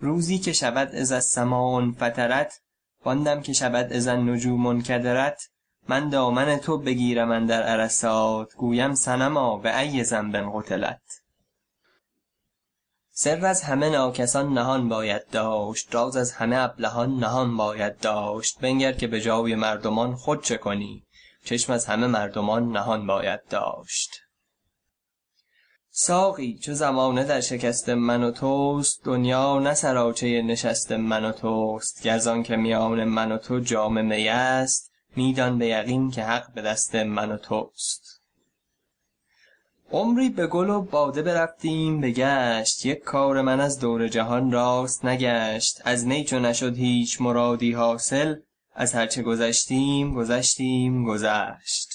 روزی که شود از السماء فطرت وان که شود اذا النجوم انکدرت. من دامن تو بگیرم اندر عرصات گویم صنما بای ذنب قتلت. سر از همه ناکسان نهان باید داشت راز از همه ابلهان نهان باید داشت. بنگر که به جای مردمان خود چه کنی؟ چشم از همه مردمان نهان باید داشت. ساقی چو زمانه در شکست من و توست دنیا نه سراچه نشست من و توست. گر زانک میان من و تو جام می است می دان به یقین که حق به دست من و توست. عمری به گل و باده برفتیم بگشت. یک کار من از دور جهان راست نگشت. از نی چو نشد هیچ مرادی حاصل از هر چه گذشتیم گذشتیم گذشت.